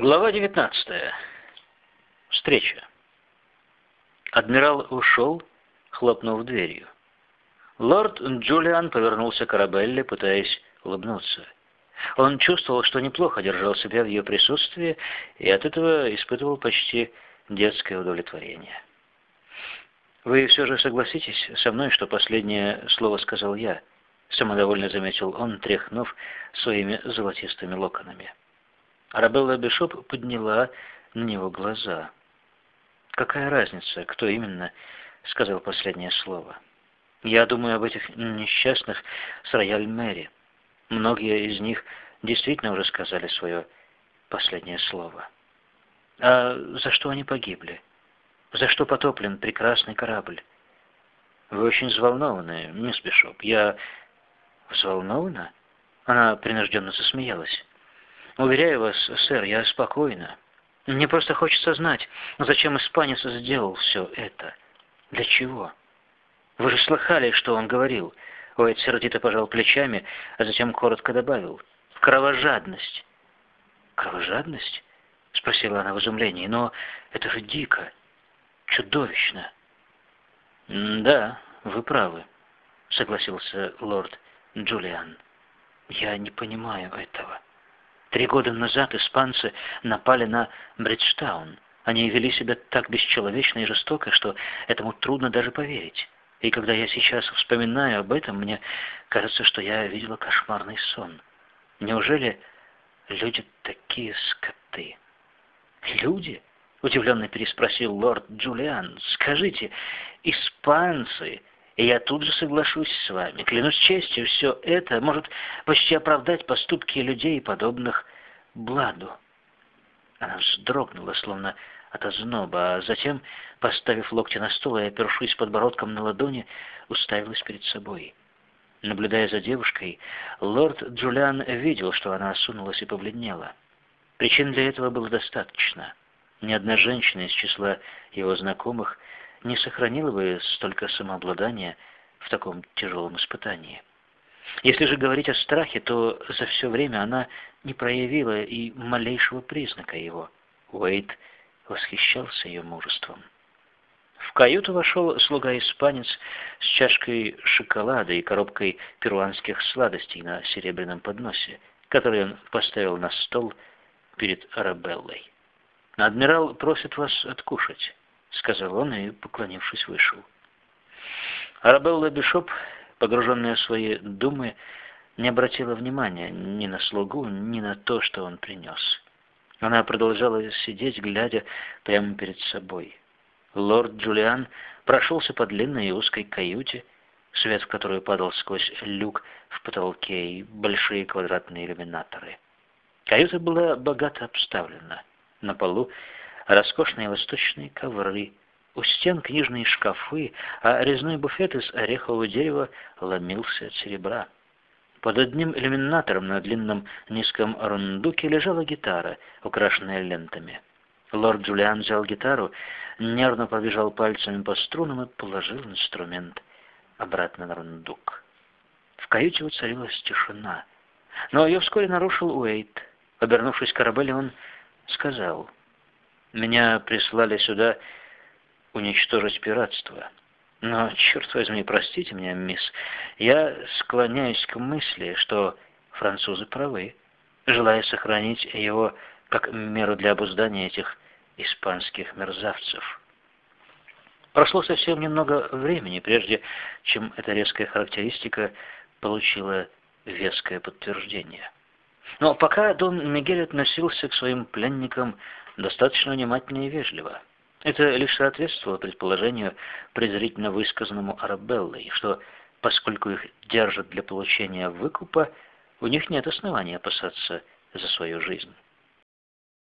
Глава 19. Встреча. Адмирал ушел, хлопнув дверью. Лорд Джулиан повернулся к Арабелле, пытаясь улыбнуться. Он чувствовал, что неплохо держал себя в ее присутствии, и от этого испытывал почти детское удовлетворение. «Вы все же согласитесь со мной, что последнее слово сказал я?» — самодовольно заметил он, тряхнув своими золотистыми локонами. Арабелла Бишоп подняла на него глаза. «Какая разница, кто именно?» — сказал последнее слово. «Я думаю об этих несчастных с Рояль Мэри. Многие из них действительно уже сказали свое последнее слово. А за что они погибли? За что потоплен прекрасный корабль? Вы очень взволнованы, мисс Бишоп. Я взволнована?» Она принужденно засмеялась. Уверяю вас, сэр, я спокойна. Мне просто хочется знать, зачем испанец сделал все это. Для чего? Вы же слыхали, что он говорил. Уэйд сердито пожал плечами, а затем коротко добавил. Кровожадность. Кровожадность? Спросила она в изумлении. Но это же дико, чудовищно. Да, вы правы, согласился лорд Джулиан. Я не понимаю этого. Три года назад испанцы напали на Бриджтаун. Они вели себя так бесчеловечно и жестоко, что этому трудно даже поверить. И когда я сейчас вспоминаю об этом, мне кажется, что я видела кошмарный сон. Неужели люди такие скоты? Люди? Удивленно переспросил лорд Джулиан. Скажите, испанцы и я тут же соглашусь с вами. Клянусь честью, все это может почти оправдать поступки людей, подобных Бладу. Она вздрогнула, словно от озноба, а затем, поставив локти на стол и опершись подбородком на ладони, уставилась перед собой. Наблюдая за девушкой, лорд Джулиан видел, что она осунулась и побледнела. Причин для этого было достаточно. Ни одна женщина из числа его знакомых не сохранила бы столько самообладания в таком тяжелом испытании. Если же говорить о страхе, то за все время она не проявила и малейшего признака его. Уэйд восхищался ее мужеством. В каюту вошел слуга-испанец с чашкой шоколада и коробкой перуанских сладостей на серебряном подносе, который он поставил на стол перед Арабеллой. «Адмирал просит вас откушать». — сказал он и, поклонившись, вышел. Арабелла Бишоп, погруженная в свои думы, не обратила внимания ни на слугу, ни на то, что он принес. Она продолжала сидеть, глядя прямо перед собой. Лорд Джулиан прошелся по длинной и узкой каюте, свет в которую падал сквозь люк в потолке и большие квадратные иллюминаторы. Каюта была богато обставлена. На полу роскошные восточные ковры, у стен книжные шкафы, а резной буфет из орехового дерева ломился от серебра. Под одним иллюминатором на длинном низком рундуке лежала гитара, украшенная лентами. Лорд Джулиан взял гитару, нервно пробежал пальцами по струнам и положил инструмент обратно на рундук. В каюте воцарилась тишина, но ее вскоре нарушил Уэйт. Обернувшись к Арабелле, он сказал... Меня прислали сюда уничтожить пиратство. Но, черт возьми, простите меня, мисс, я склоняюсь к мысли, что французы правы, желая сохранить его как меру для обуздания этих испанских мерзавцев. Прошло совсем немного времени, прежде чем эта резкая характеристика получила веское подтверждение. Но пока Дон Мигель относился к своим пленникам достаточно внимательно и вежливо. Это лишь соответствовало предположению, презрительно высказанному Арабеллой, что поскольку их держат для получения выкупа, у них нет основания опасаться за свою жизнь.